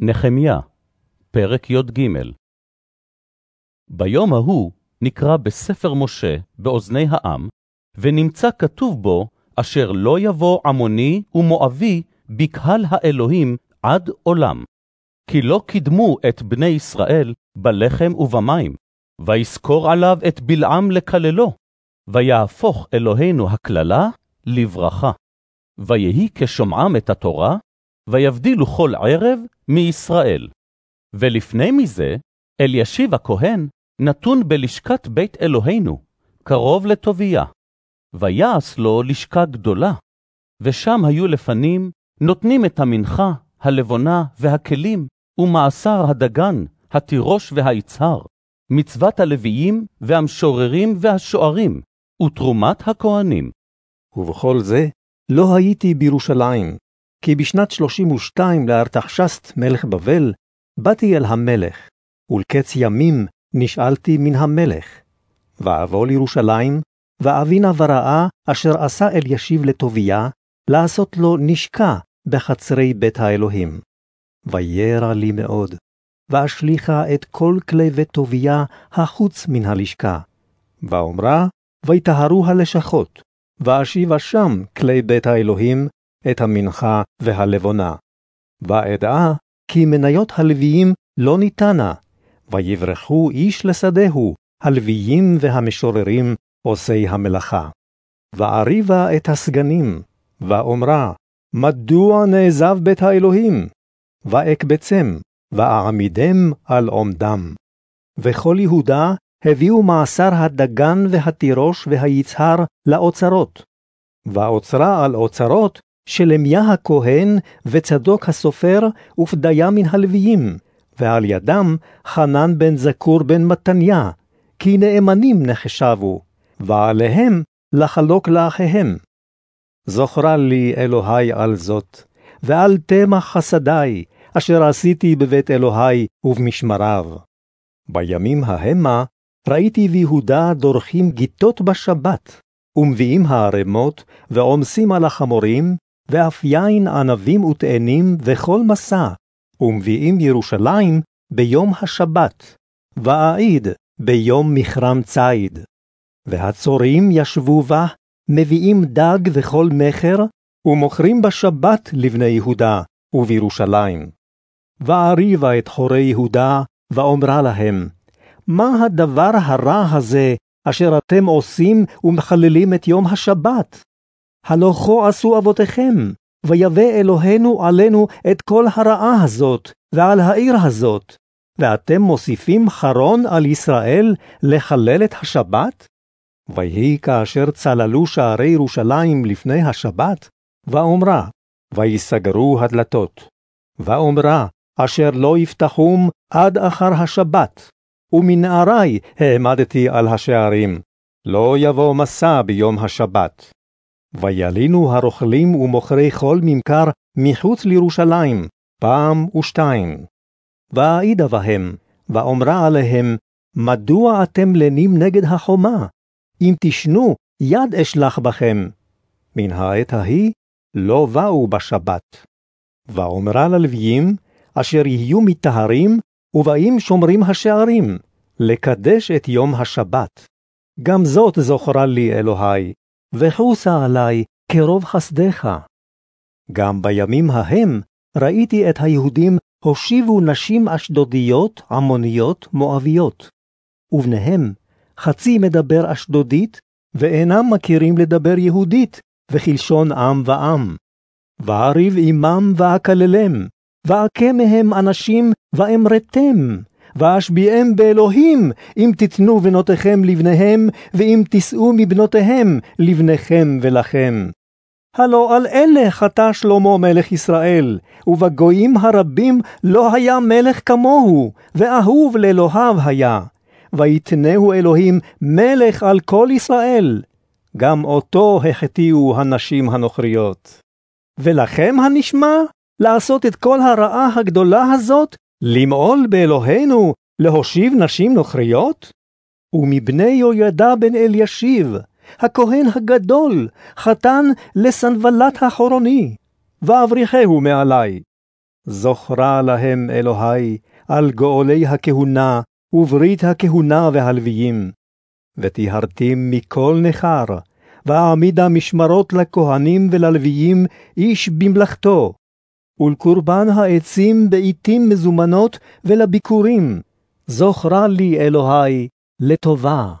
נחמיה, פרק י"ג ביום ההוא נקרא בספר משה באוזני העם, ונמצא כתוב בו, אשר לא יבוא עמוני ומואבי בקהל האלוהים עד עולם. כי לא קידמו את בני ישראל בלחם ובמים, ויזכור עליו את בלעם לקללו, ויהפוך אלוהינו הקללה לברכה. ויהי כשומעם את התורה, ויבדילו כל ערב מישראל. ולפני מזה, אלישיב הכהן נתון בלשכת בית אלוהינו, קרוב לטוביה. ויעש לו לשכה גדולה, ושם היו לפנים נותנים את המנחה, הלבונה והכלים, ומעשר הדגן, התירוש והיצהר, מצוות הלוויים והמשוררים והשוערים, ותרומת הכהנים. ובכל זה לא הייתי בירושלים, כי בשנת שלושים ושתיים לארתחשסט מלך בבל, באתי אל המלך, ולקץ ימים נשאלתי מן המלך. ואבוא לירושלים, ואבינה וראה אשר עשה אל ישיב לטוביה, לעשות לו נשקה בחצרי בית האלוהים. וירע לי מאוד, ואשליכה את כל כלי בית טוביה החוץ מן הלשכה. ואומרה, ויטהרו הלשכות, ואשיבה שם כלי בית האלוהים, את המנחה והלבונה. ואדעה כי מניות הלוויים לא ניתנה, ויברחו איש לשדהו, הלוויים והמשוררים עושי המלאכה. ואריבה את הסגנים, ואומרה, מדוע נעזב בית האלוהים? ואקבצם, ואעמידם על עומדם. וכל יהודה הביאו מעשר הדגן והתירוש והיצהר לאוצרות. והאוצרה על אוצרות שלמיה הכהן וצדוק הסופר ופדיה מן הלוויים, ועל ידם חנן בן זקור בן מתניה, כי נאמנים נחשבו, ועליהם לחלוק לאחיהם. זוכרה לי אלוהי על זאת, ועל תמח חסדי, אשר עשיתי בבית אלוהי ובמשמריו. בימים ההמה ראיתי ביהודה דורכים גיתות בשבת, ומביאים הערמות, ועומסים על החמורים, ואף יין ענבים ותאנים וכל מסע, ומביאים ירושלים ביום השבת, ואעיד ביום מכרם ציד. והצורים ישבו בה, מביאים דג וכל מכר, ומוכרים בשבת לבני יהודה ובירושלים. ואריבה את חורי יהודה, ואומרה להם, מה הדבר הרע הזה אשר אתם עושים ומחללים את יום השבת? הלא כה עשו אבותיכם, ויבא אלוהינו עלינו את כל הרעה הזאת, ועל העיר הזאת, ואתם מוסיפים חרון על ישראל לחלל את השבת? ויהי כאשר צללו שערי ירושלים לפני השבת, ואומרה, ויסגרו הדלתות. ואומרה, אשר לא יפתחום עד אחר השבת, ומנערי העמדתי על השערים, לא יבוא מסע ביום השבת. וילינו הרוכלים ומוכרי כל ממכר מחוץ לירושלים, פעם ושתיים. ואעידה בהם, ואומרה עליהם, מדוע אתם לנים נגד החומה? אם תשנו, יד אשלח בכם. מן העת ההיא לא באו בשבת. ואומרה ללוויים, אשר יהיו מטהרים, ובאים שומרים השערים, לקדש את יום השבת. גם זאת זוכרה לי אלוהי, וחוסה עלי כרוב חסדך. גם בימים ההם ראיתי את היהודים הושיבו נשים אשדודיות, עמוניות, מואביות. ובניהם חצי מדבר אשדודית, ואינם מכירים לדבר יהודית, וכלשון עם ועם. ואריב עמם ואקללם, ואכה מהם אנשים ואמרתם, ואשביעם באלוהים, אם תיתנו בנותיכם לבניהם, ואם תישאו מבנותיהם לבניכם ולכם. הלא על אלה חטא שלמה מלך ישראל, ובגויים הרבים לא היה מלך כמוהו, ואהוב לאלוהיו היה. ויתנהו אלוהים מלך על כל ישראל. גם אותו החטיאו הנשים הנוכריות. ולכם הנשמע לעשות את כל הרעה הגדולה הזאת, למעול באלוהינו, להושיב נשים נוכריות? ומבני יהוידע בן אלישיב, הכהן הגדול, חתן לסנבלת החורוני, ואבריחהו מעלי. זוכרה להם אלוהי על גאולי הכהונה, וברית הכהונה והלוויים. וטיהרתים מכל נכר, ואעמידה משמרות לכהנים וללוויים, איש במלאכתו, ולקורבן העצים בעתים מזומנות ולביקורים. זוכרה לי אלוהי לטובה.